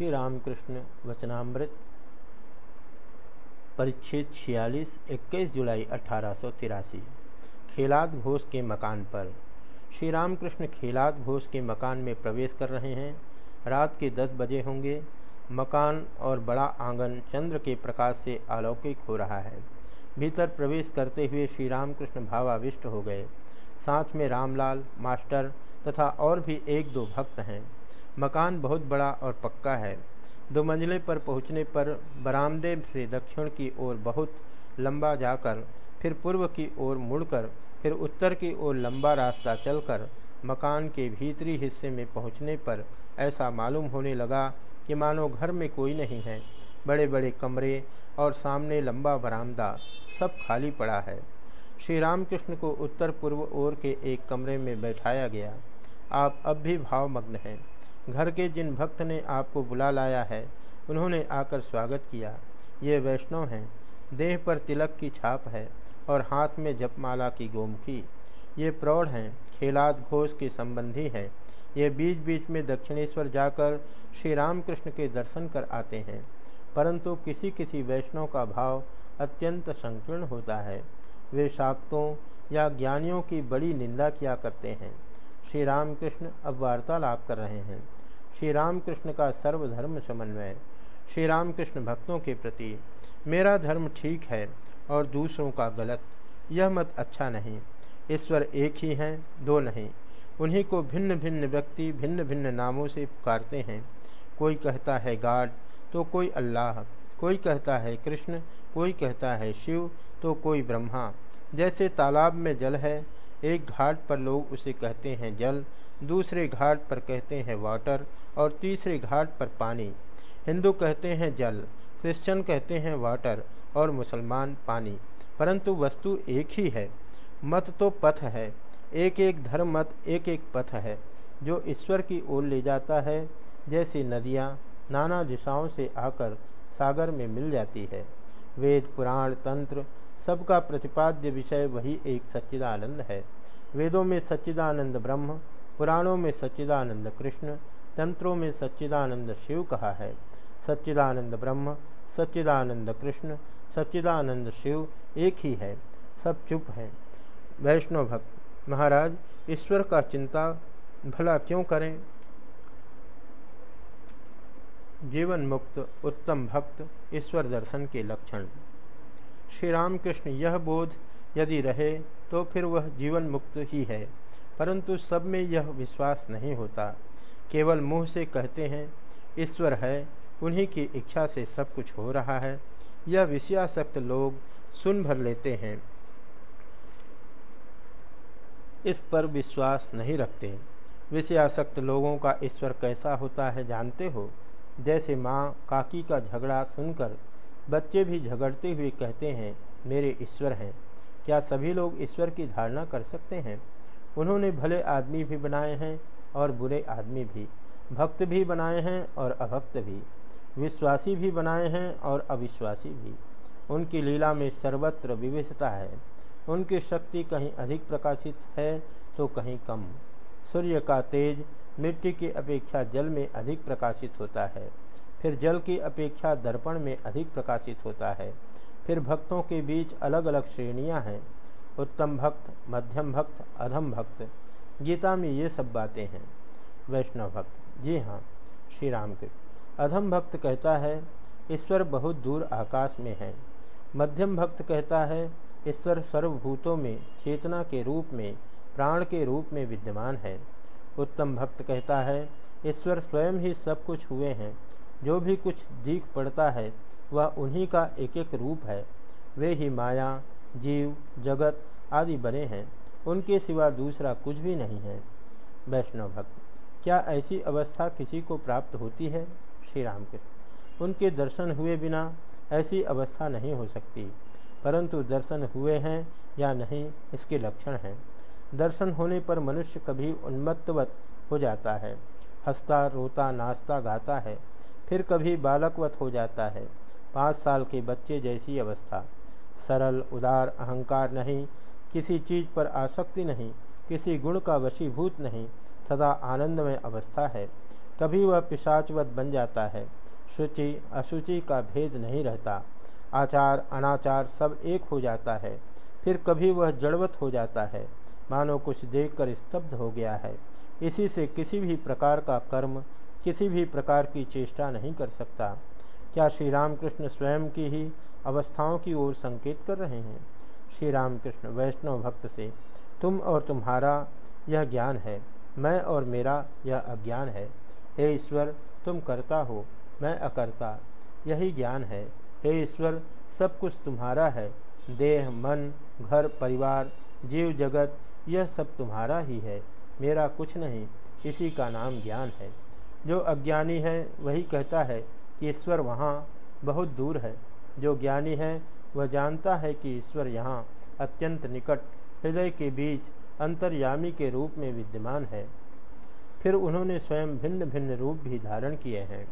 श्री रामकृष्ण वचनामृत, परिच्छेद छियालीस, इक्कीस जुलाई अठारह खेलाद घोष के मकान पर। श्री रामकृष्ण खेलाद घोष के मकान में प्रवेश कर रहे हैं। रात के दस बजे होंगे। मकान और बड़ा आँगन चंद्र के प्रकाश से अलौकिक हो रहा है। भीतर प्रवेश करते हुए श्री रामकृष्ण भावाविष्ट हो गए। साथ में रामलाल, मास्टर तथा और भी एक दो भक्त हैं। मकान बहुत बड़ा और पक्का है। दो मंजिले पर पहुँचने पर बरामदे से दक्षिण की ओर बहुत लंबा जाकर, फिर पूर्व की ओर मुड़कर, फिर उत्तर की ओर लंबा रास्ता चलकर मकान के भीतरी हिस्से में पहुँचने पर ऐसा मालूम होने लगा कि मानो घर में कोई नहीं है। बड़े बड़े कमरे और सामने लंबा बरामदा सब खाली पड़ा है। श्री रामकृष्ण को उत्तर पूर्व ओर के एक कमरे में बैठाया गया। आप अब भी भावमग्न हैं। घर के जिन भक्त ने आपको बुला लाया है, उन्होंने आकर स्वागत किया। ये वैष्णव हैं। देह पर तिलक की छाप है और हाथ में जपमाला की गोमुखी ये प्रौढ़ हैं, खेलाद घोष के संबंधी हैं। ये बीच बीच में दक्षिणेश्वर जाकर श्री रामकृष्ण के दर्शन कर आते हैं। परंतु किसी किसी वैष्णव का भाव अत्यंत संकीर्ण होता है। वे शाक्तों या ज्ञानियों की बड़ी निंदा किया करते हैं। श्री रामकृष्ण अब वार्तालाप कर रहे हैं। श्री रामकृष्ण का सर्वधर्म समन्वय श्री रामकृष्ण भक्तों के प्रति मेरा धर्म ठीक है और दूसरों का गलत, यह मत अच्छा नहीं। ईश्वर एक ही हैं, दो नहीं। उन्हीं को भिन्न भिन्न व्यक्ति भिन्न भिन्न नामों से पुकारते हैं। कोई कहता है गाड तो कोई अल्लाह। कोई कहता है कृष्ण, कोई कहता है शिव तो कोई ब्रह्मा। जैसे तालाब में जल है एक घाट पर लोग उसे कहते हैं जल, दूसरे घाट पर कहते हैं वाटर, और तीसरे घाट पर पानी। हिंदू कहते हैं जल, क्रिश्चियन कहते हैं वाटर, और मुसलमान पानी। परंतु वस्तु एक ही है। मत तो पथ है। एक एक धर्म मत एक एक पथ है। जो ईश्वर की ओर ले जाता है, जैसे नदियाँ नाना दिशाओं से आकर सागर में मिल जाती है। वेद, पुराण, तंत्र, सबका प्रतिपाद्य विषय वही एक सच्चिदानंद है। वेदों में सच्चिदानंद ब्रह्म, पुराणों में सच्चिदानंद कृष्ण, तंत्रों में सच्चिदानंद शिव कहा है। सच्चिदानंद ब्रह्म, सच्चिदानंद कृष्ण, सच्चिदानंद शिव एक ही है, सब चुप हैं। वैष्णव भक्त, महाराज, ईश्वर का चिंता भला क्यों करें? जीवन मुक्त, उत्तम भक्त, ईश्वर दर्शन के लक्षण। श्री रामकृष्ण यह बोध यदि रहे तो फिर वह जीवन मुक्त ही है। परंतु सब में यह विश्वास नहीं होता। केवल मुँह से कहते हैं, ईश्वर है, उन्हीं की इच्छा से सब कुछ हो रहा है। यह विषयासक्त लोग सुन भर लेते हैं। इस पर विश्वास नहीं रखते। विषयासक्त लोगों का ईश्वर कैसा होता है जानते हो? जैसे माँ काकी का झगड़ा सुनकर बच्चे भी झगड़ते हुए कहते हैं, मेरे ईश्वर हैं। क्या सभी लोग ईश्वर की धारणा कर सकते हैं? उन्होंने भले आदमी भी बनाए हैं और बुरे आदमी भी, भक्त भी बनाए हैं और अभक्त भी, विश्वासी भी बनाए हैं और अविश्वासी भी। उनकी लीला में सर्वत्र विविधता है। उनकी शक्ति कहीं अधिक प्रकाशित है तो कहीं कम। सूर्य का तेज मिट्टी की अपेक्षा जल में अधिक प्रकाशित होता है। फिर जल की अपेक्षा दर्पण में अधिक प्रकाशित होता है। फिर भक्तों के बीच अलग अलग श्रेणियाँ हैं। उत्तम भक्त, मध्यम भक्त, अधम भक्त। गीता में ये सब बातें हैं। वैष्णव भक्त। जी हाँ श्री राम के अधम भक्त कहता है, ईश्वर बहुत दूर आकाश में है। मध्यम भक्त कहता है, ईश्वर सर्वभूतों में, चेतना के रूप में, प्राण के रूप में विद्यमान है। उत्तम भक्त कहता है, ईश्वर स्वयं ही सब कुछ हुए हैं। जो भी कुछ दीख पड़ता है वह उन्हीं का एक एक रूप है। वे ही माया, जीव, जगत आदि बने हैं। उनके सिवा दूसरा कुछ भी नहीं है। वैष्णव भक्त, क्या ऐसी अवस्था किसी को प्राप्त होती है? श्री राम के उनके दर्शन हुए बिना ऐसी अवस्था नहीं हो सकती। परंतु दर्शन हुए हैं या नहीं, इसके लक्षण हैं। दर्शन होने पर मनुष्य कभी उन्मत्तवत हो जाता है। हंसता, रोता, नाचता, गाता है। फिर कभी बालकवत हो जाता है। पाँच साल के बच्चे जैसी अवस्था। सरल, उदार, अहंकार नहीं, किसी चीज़ पर आसक्ति नहीं, किसी गुण का वशीभूत नहीं, सदा आनंदमय अवस्था है। कभी वह पिशाचवत बन जाता है, शुचि, अशुचि का भेद नहीं रहता। आचार, अनाचार सब एक हो जाता है, फिर कभी वह जड़वत हो जाता है। मानो कुछ देखकर स्तब्ध हो गया है। इसी से किसी भी प्रकार का कर्म, किसी भी प्रकार की चेष्टा नहीं कर सकता। क्या श्री रामकृष्ण स्वयं की ही अवस्थाओं की ओर संकेत कर रहे हैं? श्री रामकृष्ण वैष्णव भक्त से, तुम और तुम्हारा यह ज्ञान है, मैं और मेरा यह अज्ञान है। हे ईश्वर, तुम करता हो, मैं अकर्ता। यही ज्ञान है। हे ईश्वर, सब कुछ तुम्हारा है। देह, मन, घर, परिवार, जीव, जगत, यह सब तुम्हारा ही है। मेरा कुछ नहीं, इसी का नाम ज्ञान है। जो अज्ञानी है, वही कहता है ईश्वर वहाँ बहुत दूर है। जो ज्ञानी है, वह जानता है कि ईश्वर यहाँ अत्यंत निकट, हृदय के बीच, अंतर्यामी के रूप में विद्यमान है। फिर उन्होंने स्वयं भिन्न भिन्न रूप भी धारण किए हैं।